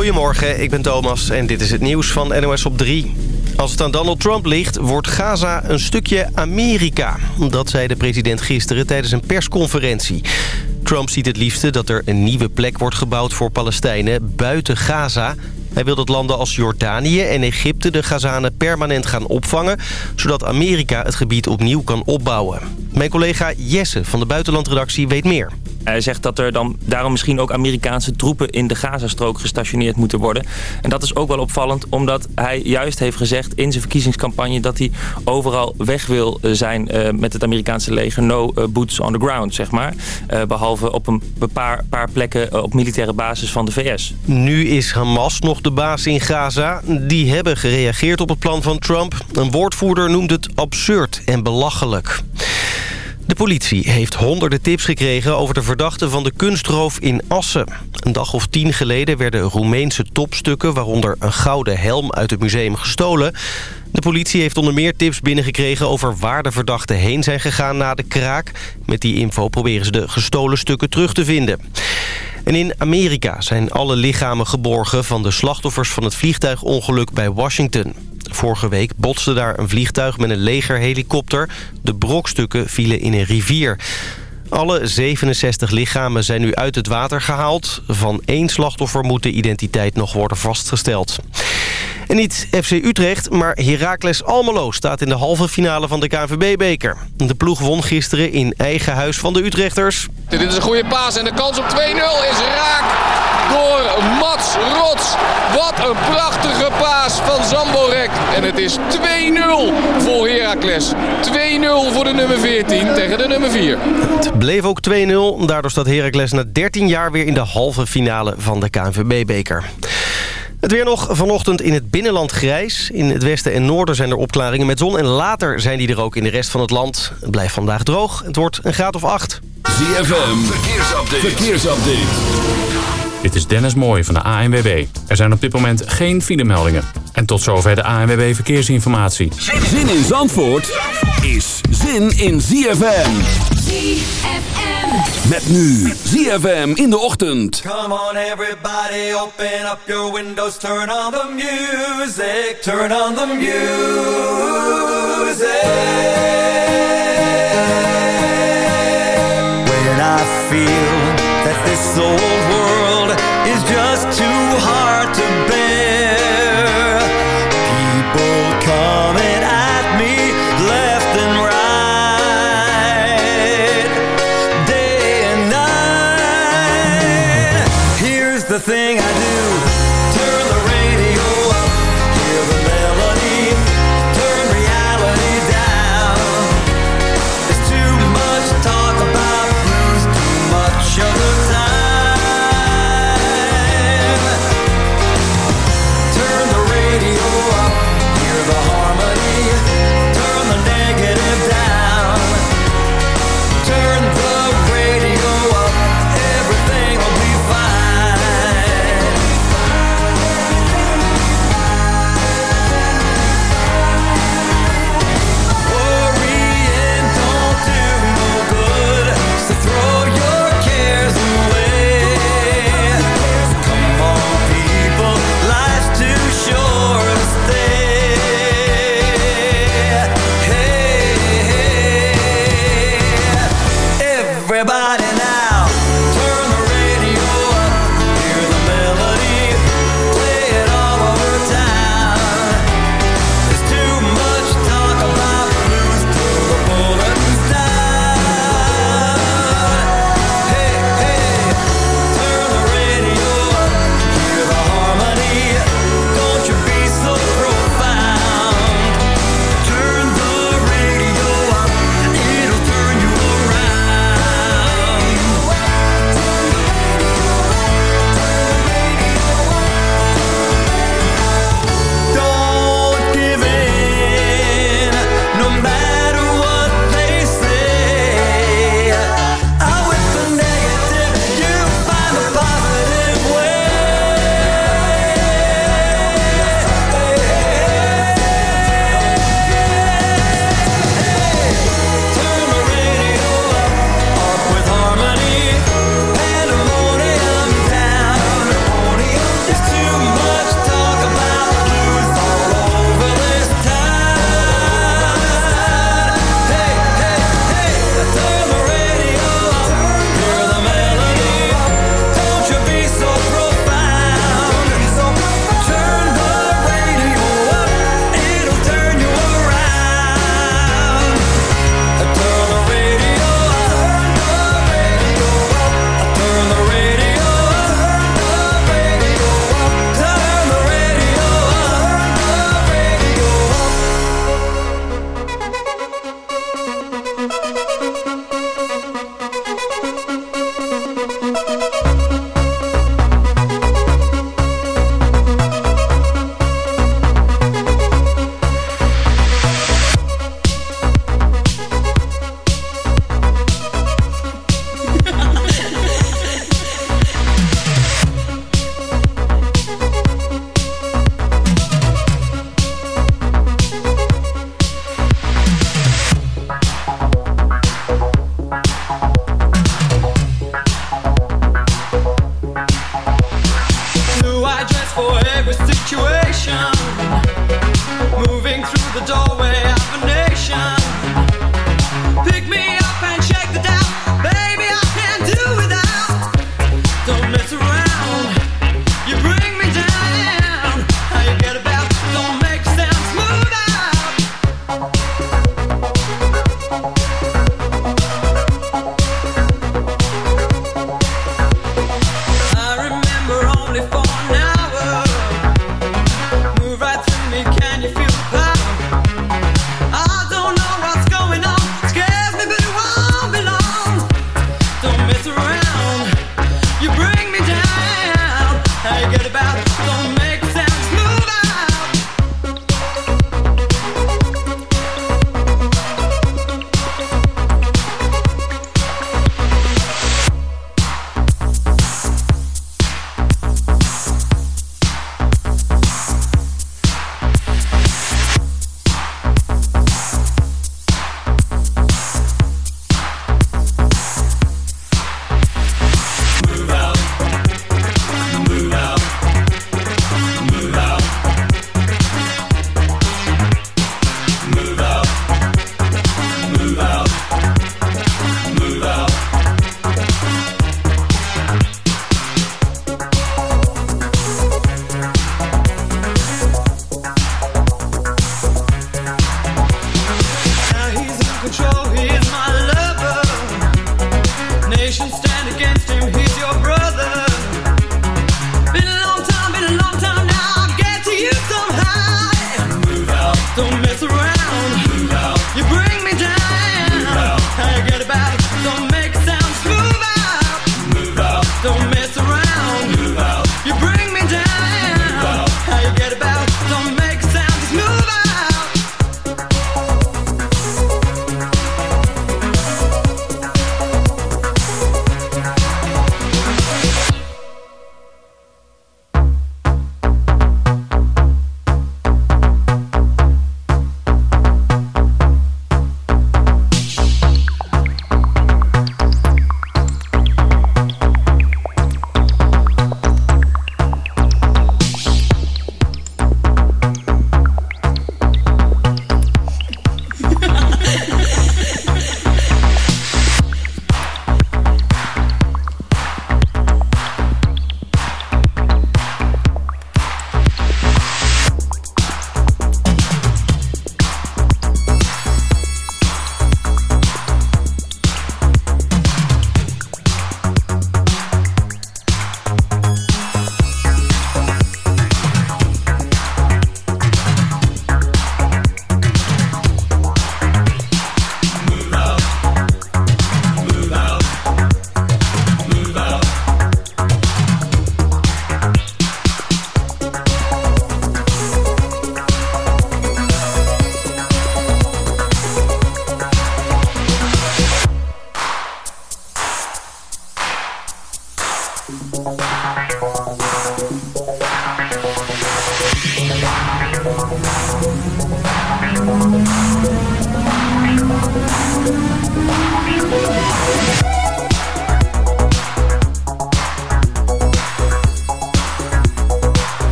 Goedemorgen, ik ben Thomas en dit is het nieuws van NOS op 3. Als het aan Donald Trump ligt, wordt Gaza een stukje Amerika. Dat zei de president gisteren tijdens een persconferentie. Trump ziet het liefste dat er een nieuwe plek wordt gebouwd voor Palestijnen buiten Gaza. Hij wil dat landen als Jordanië en Egypte de Gazanen permanent gaan opvangen... zodat Amerika het gebied opnieuw kan opbouwen. Mijn collega Jesse van de Buitenlandredactie weet meer. Hij zegt dat er dan daarom misschien ook Amerikaanse troepen in de Gazastrook gestationeerd moeten worden. En dat is ook wel opvallend omdat hij juist heeft gezegd in zijn verkiezingscampagne dat hij overal weg wil eh, zijn uh, met het Amerikaanse leger. No uh, boots on the ground, zeg maar. behalve op een paar, paar plekken op militaire basis van de VS. Nu is Hamas nog de baas in Gaza. Die hebben gereageerd op het plan van Trump. Een woordvoerder noemt het absurd en belachelijk. De politie heeft honderden tips gekregen over de verdachte van de kunstroof in Assen. Een dag of tien geleden werden Roemeense topstukken... waaronder een gouden helm uit het museum gestolen. De politie heeft onder meer tips binnengekregen over waar de verdachten heen zijn gegaan na de kraak. Met die info proberen ze de gestolen stukken terug te vinden. En in Amerika zijn alle lichamen geborgen van de slachtoffers van het vliegtuigongeluk bij Washington. Vorige week botste daar een vliegtuig met een legerhelikopter. De brokstukken vielen in een rivier. Alle 67 lichamen zijn nu uit het water gehaald. Van één slachtoffer moet de identiteit nog worden vastgesteld. En niet FC Utrecht, maar Heracles Almelo staat in de halve finale van de KNVB-beker. De ploeg won gisteren in eigen huis van de Utrechters. Dit is een goede paas en de kans op 2-0 is raak door Mats Rots. Wat een prachtige paas van Zamborek. En het is 2-0 voor Heracles. 2-0 voor de nummer 14 tegen de nummer 4. Het bleef ook 2-0. Daardoor staat Heracles na 13 jaar weer in de halve finale van de KNVB-beker. Het weer nog vanochtend in het binnenland grijs. In het westen en noorden zijn er opklaringen met zon. En later zijn die er ook in de rest van het land. Het blijft vandaag droog. Het wordt een graad of 8. ZFM, verkeersupdate. verkeersupdate. Dit is Dennis Mooij van de ANWB. Er zijn op dit moment geen filemeldingen. En tot zover de ANWB Verkeersinformatie. Zin in Zandvoort is zin in ZFM. ZFM. Met nu ZFM in de ochtend. Come on everybody, open up your windows, turn on the music, turn on the music. When I feel that this old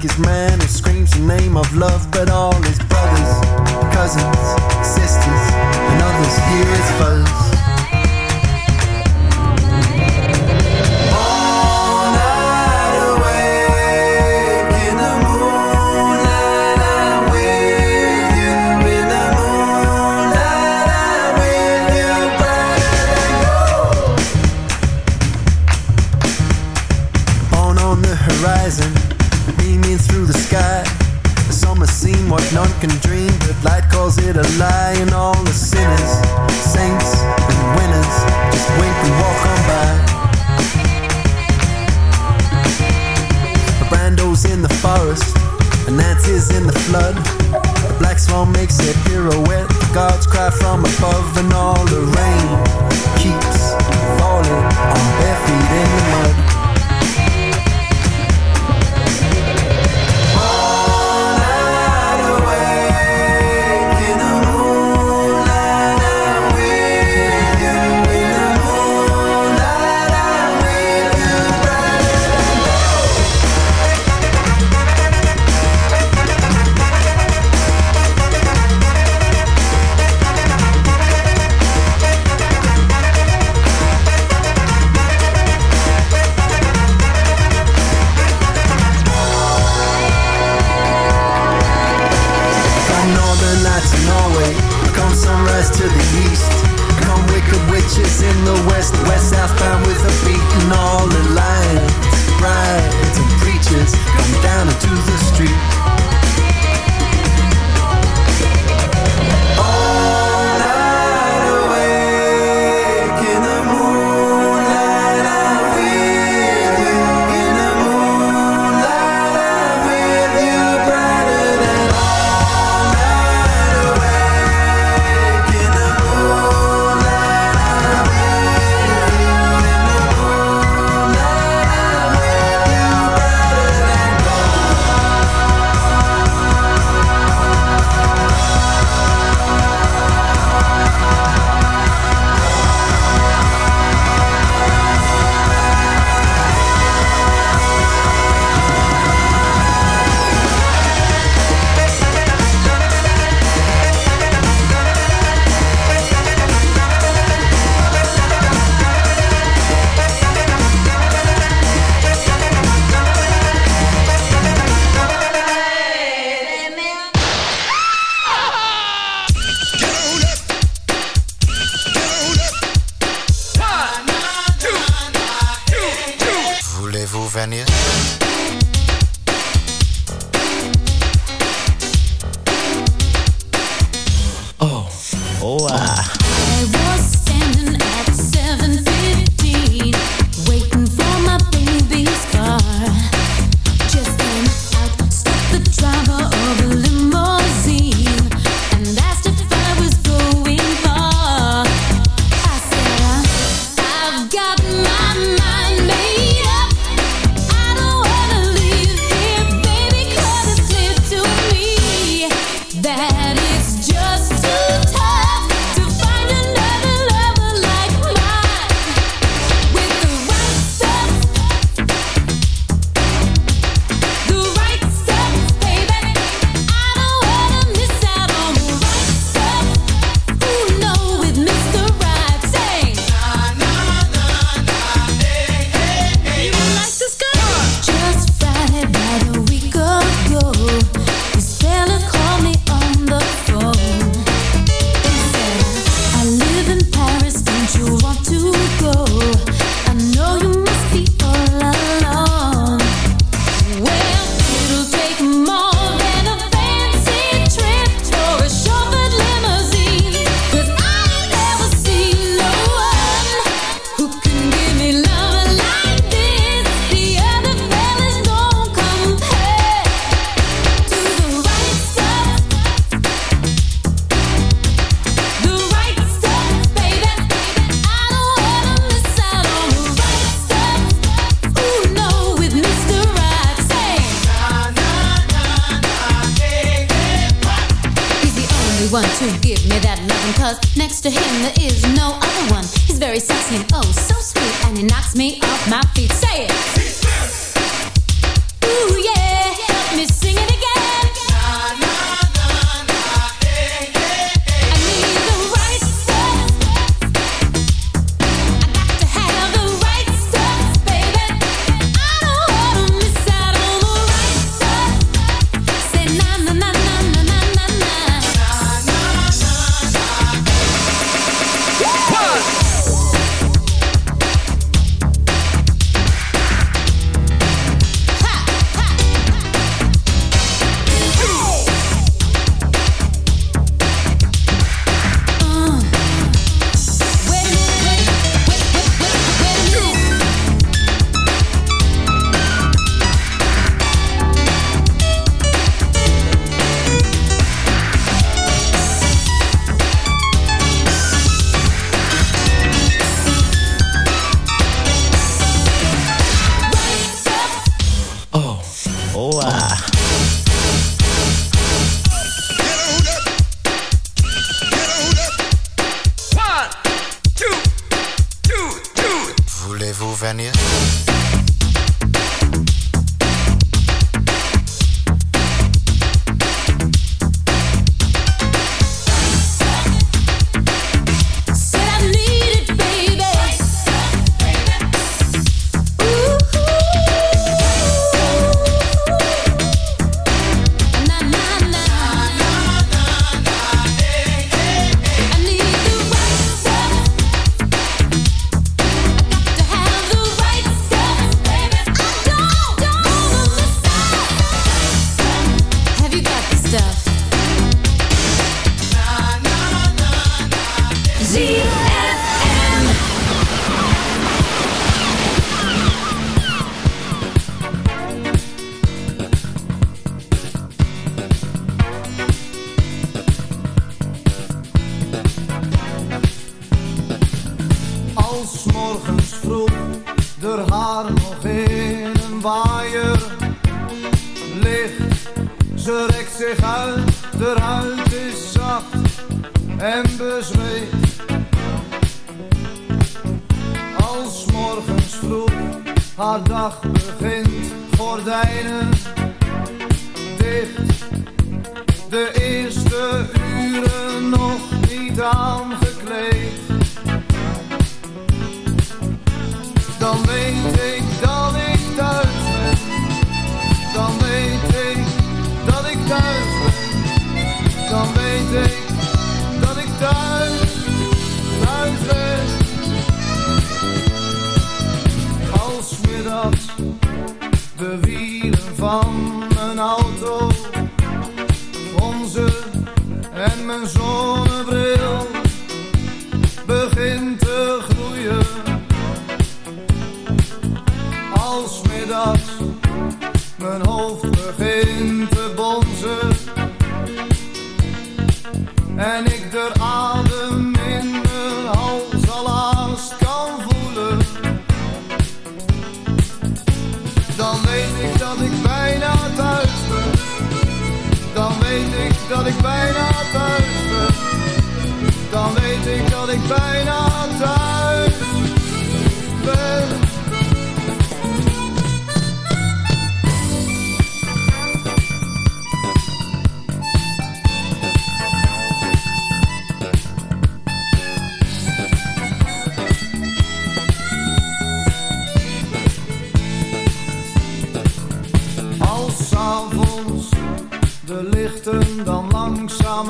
like it's mine.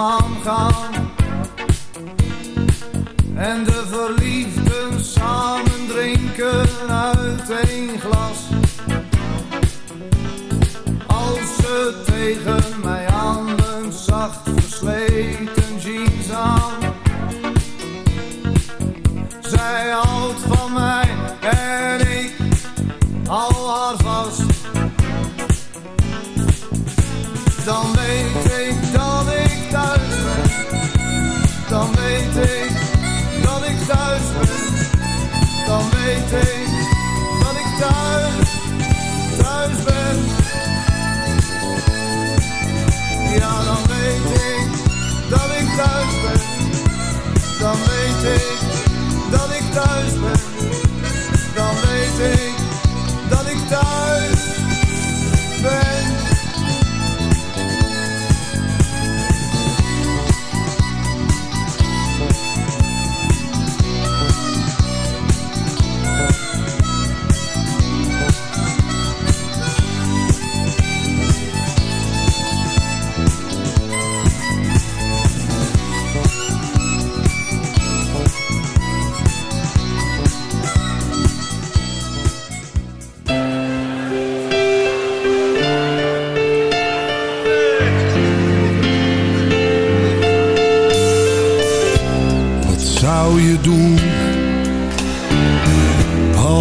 mom gaan.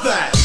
That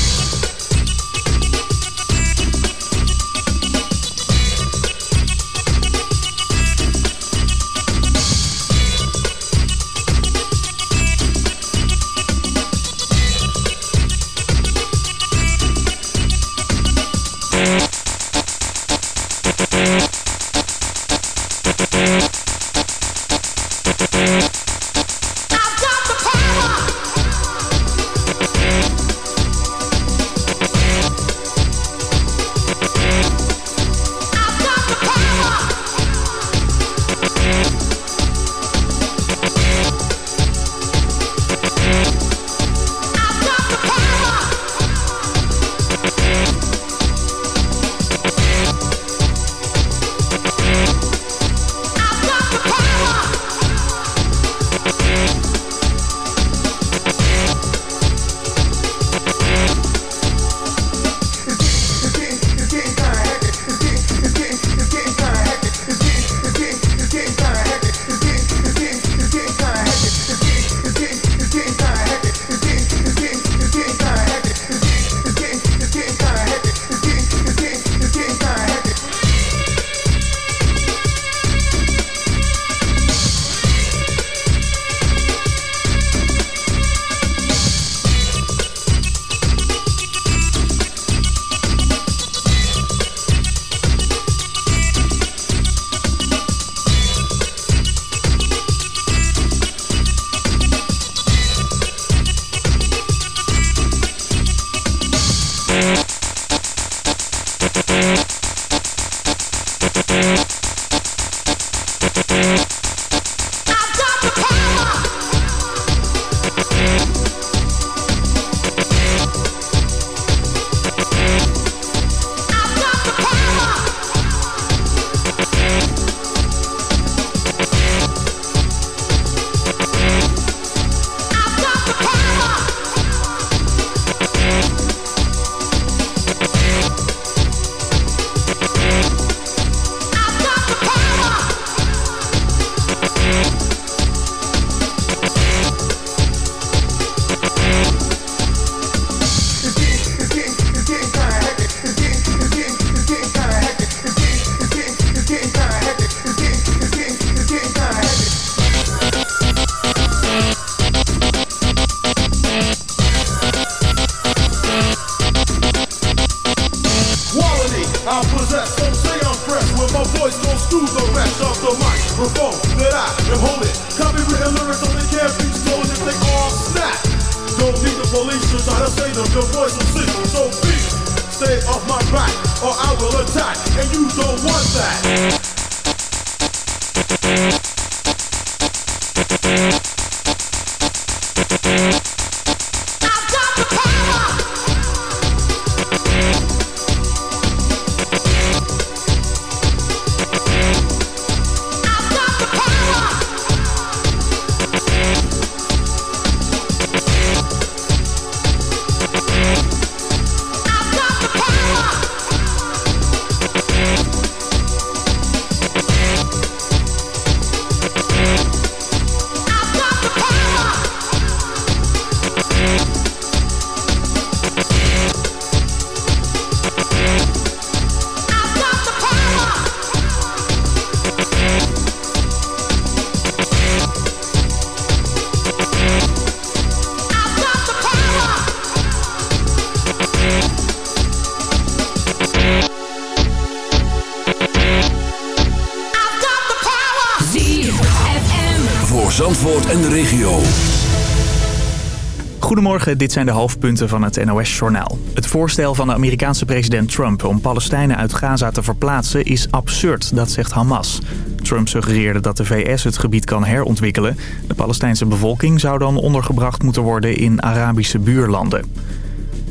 Goedemorgen, dit zijn de hoofdpunten van het NOS-journaal. Het voorstel van de Amerikaanse president Trump om Palestijnen uit Gaza te verplaatsen is absurd, dat zegt Hamas. Trump suggereerde dat de VS het gebied kan herontwikkelen. De Palestijnse bevolking zou dan ondergebracht moeten worden in Arabische buurlanden.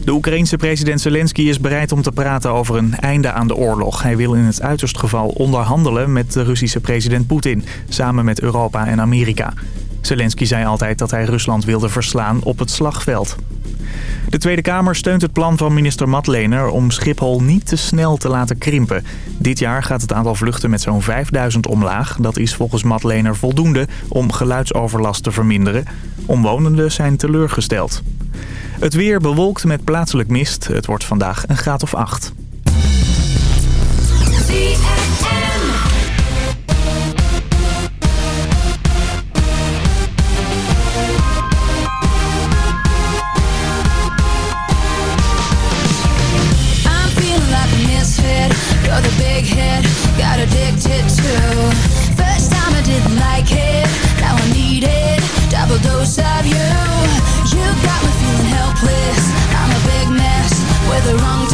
De Oekraïense president Zelensky is bereid om te praten over een einde aan de oorlog. Hij wil in het uiterst geval onderhandelen met de Russische president Poetin, samen met Europa en Amerika. Zelensky zei altijd dat hij Rusland wilde verslaan op het slagveld. De Tweede Kamer steunt het plan van minister Matlener om Schiphol niet te snel te laten krimpen. Dit jaar gaat het aantal vluchten met zo'n 5000 omlaag. Dat is volgens Matlener voldoende om geluidsoverlast te verminderen. Omwonenden zijn teleurgesteld. Het weer bewolkt met plaatselijk mist. Het wordt vandaag een graad of 8. Got addicted to. First time I didn't like it, now I need it. Double dose of you. You got me feeling helpless. I'm a big mess with the wrong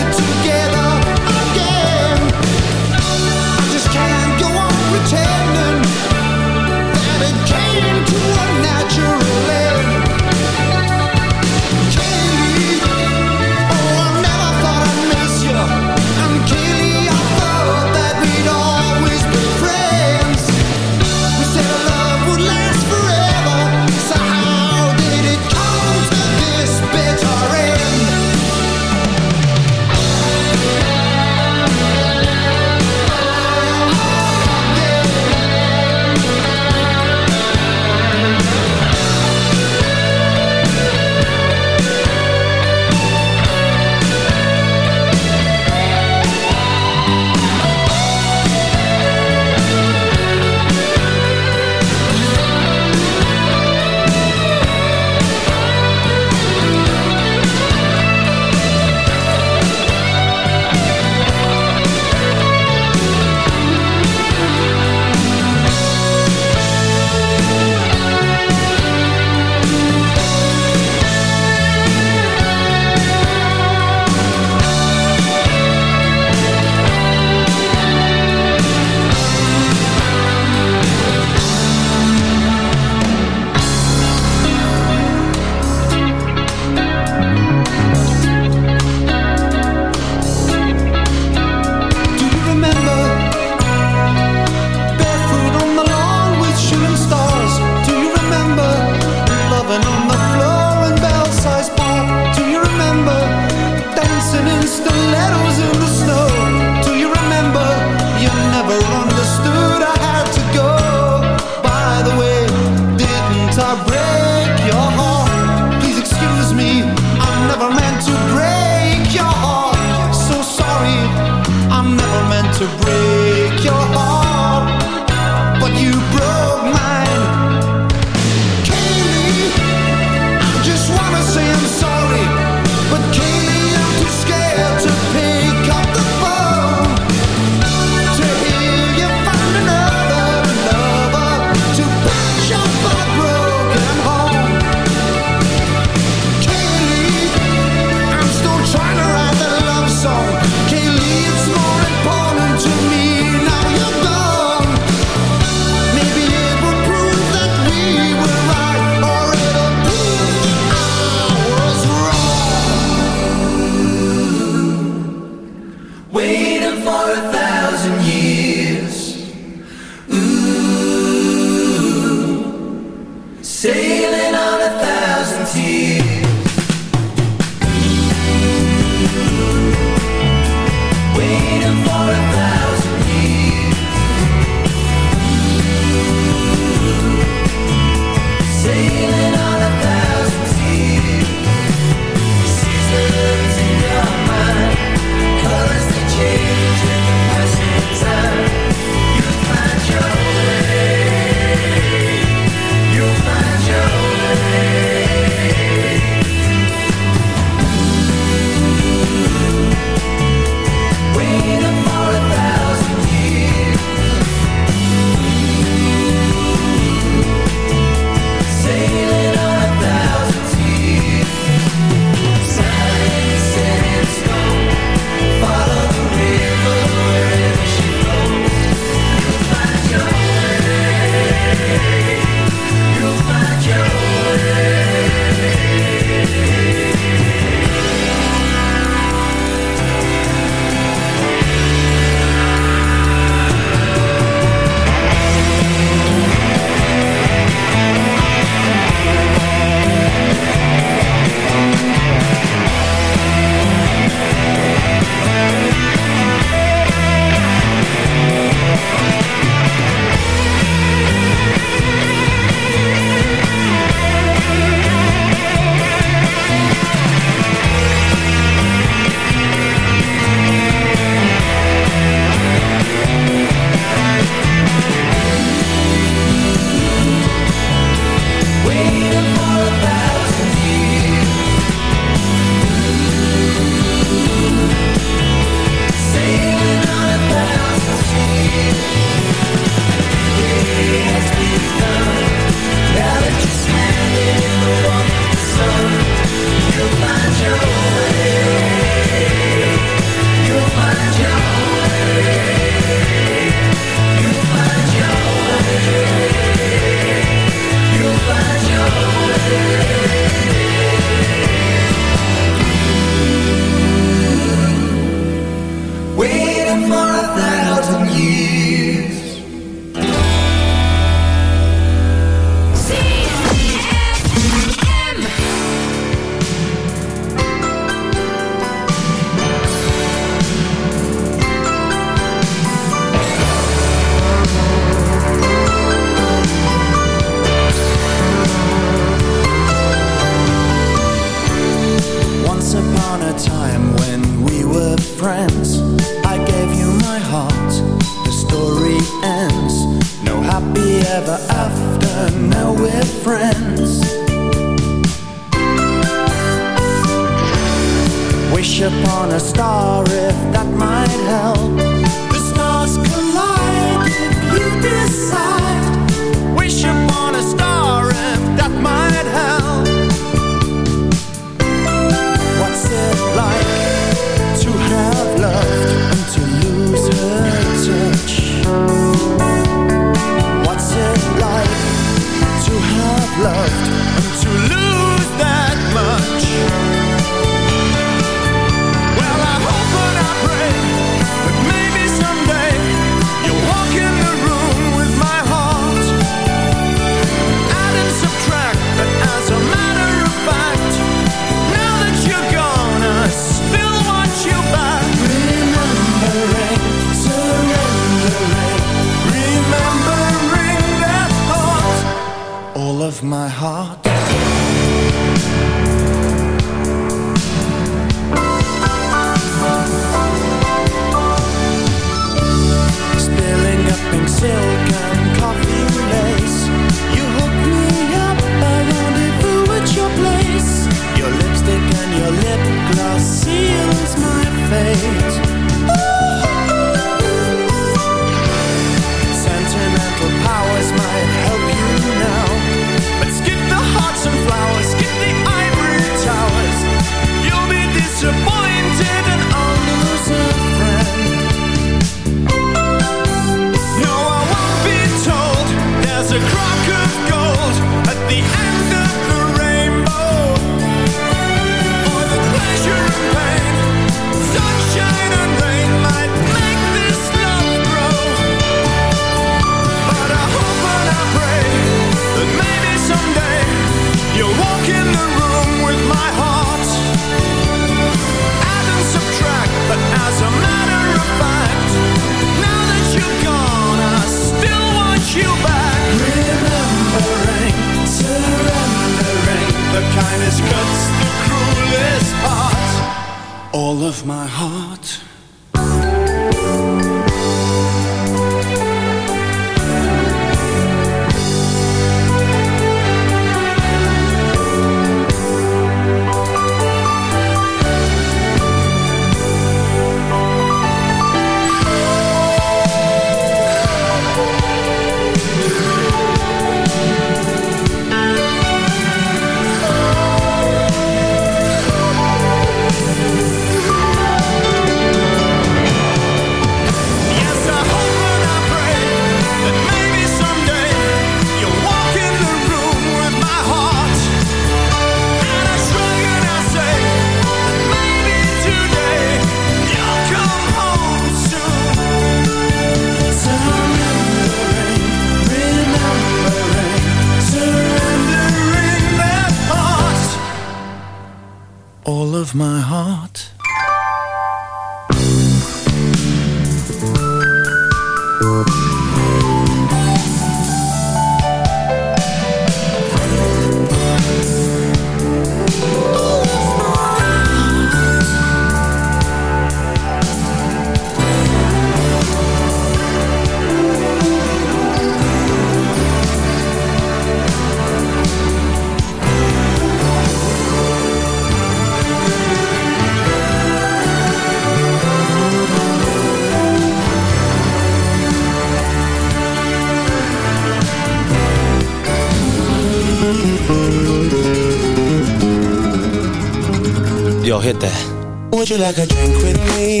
Hit that. Would you like a drink with me?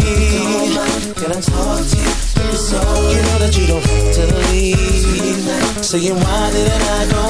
Can I talk to you? So you know that you don't have to leave. Saying why didn't I go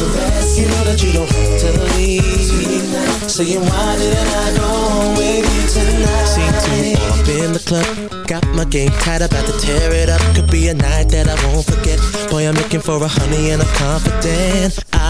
caressing. You know that you don't have to leave. Saying why didn't I go home with you tonight? Seen two up in the club. Got my game tight, about to tear it up. Could be a night that I won't forget. Boy, I'm looking for a honey and I'm confident. I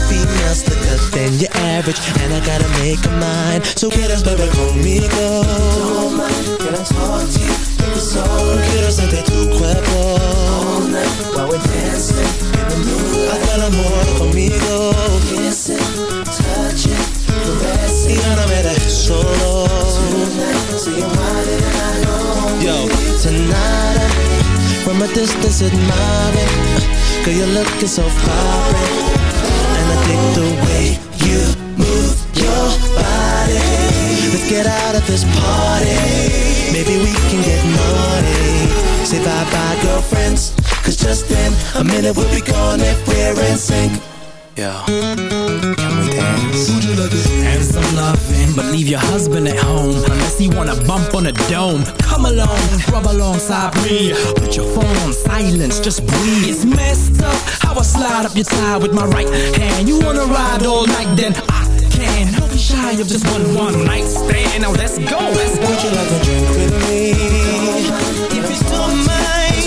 This female's slicker than your average, and I gotta make a mine. So get us, baby, conmigo. Don't mind, can I talk to you? If it's all Quiero sentir tu cuerpo. all night while we're dancing in the moonlight. Haz el amor conmigo. Kissing, touching, caressing. Y no me dejes solo. Tonight, saying why didn't I go home Yo, tonight I'm from a distance admiring Girl, you're looking so vibrant And the way you move your body. Let's get out of this party. Maybe we can get naughty. Say bye-bye, girlfriends. Cause just in a minute we'll be gone if we're in sync. Yo, can we dance? And some loving, but leave your husband at home. Unless he wanna bump on a dome. Come along, rub alongside me. Put your phone on silence, just breathe. It's messed up how I slide up your thigh with my right hand. You wanna ride all night, then I can. Don't be shy of just one one night stand. Now let's go, let's go. Would you like a drink with me? If you don't mind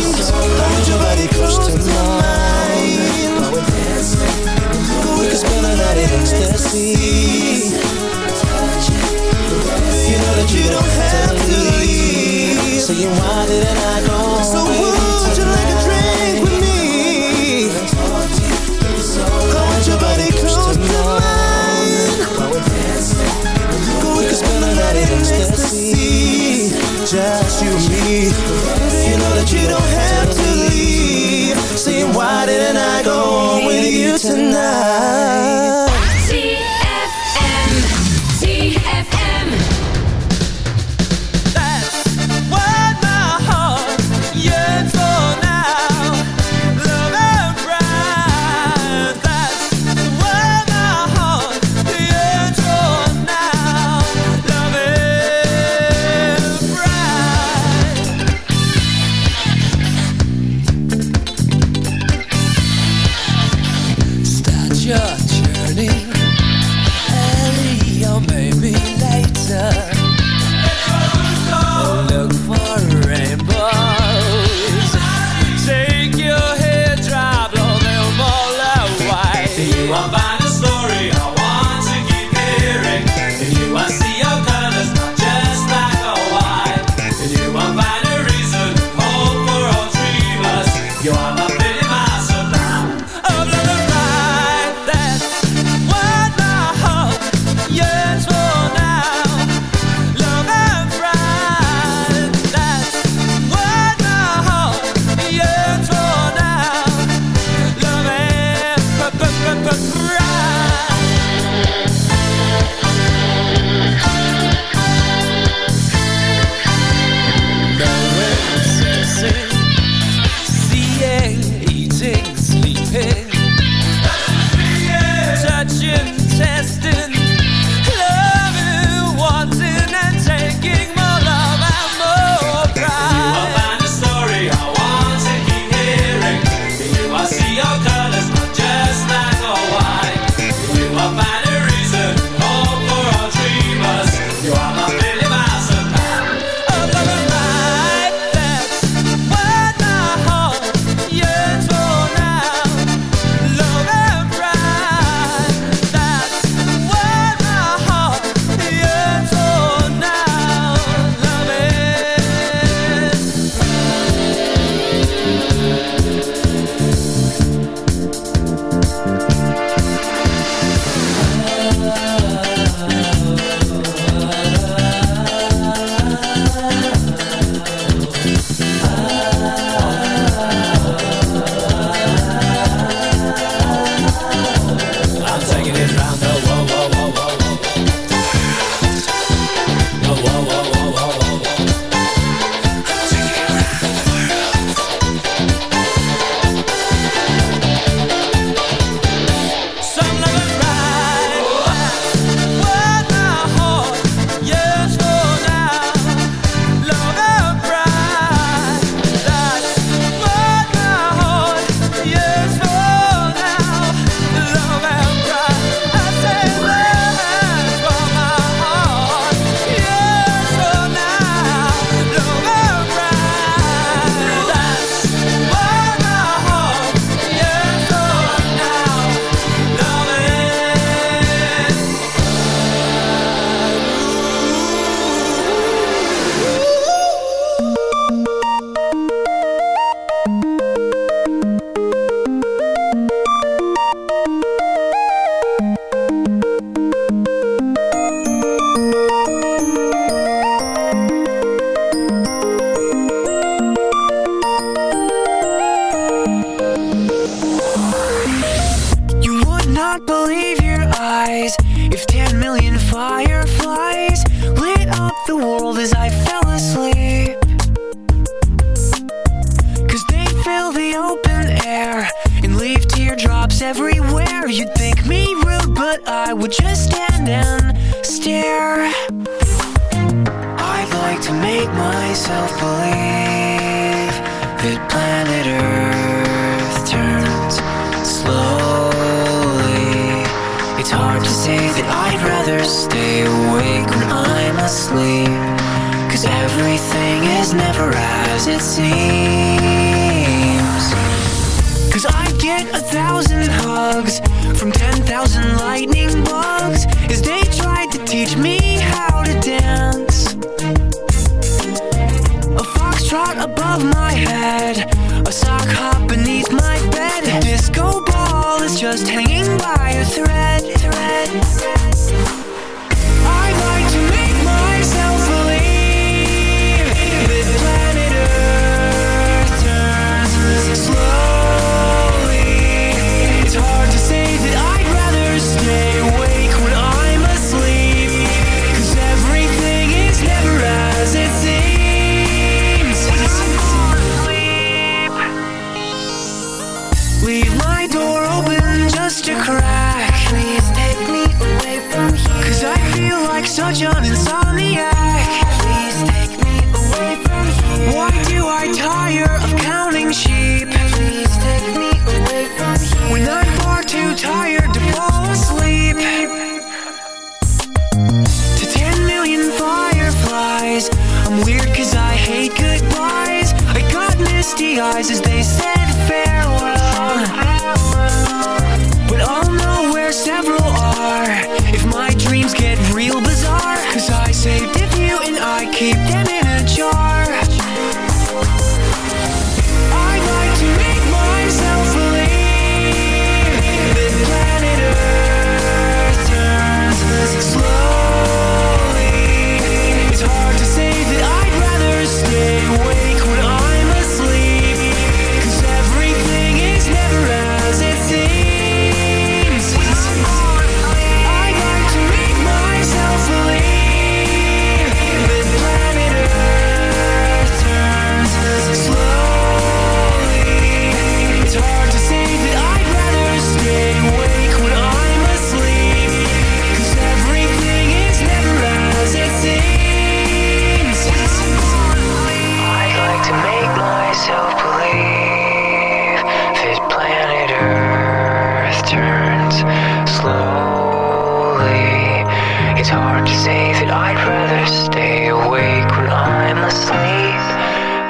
Hold your body close to mine? While we're dancing We can spend the night in ecstasy. You know that you don't have to leave. Saying why didn't I go You know that you don't have to leave Saying why didn't I go home with you tonight?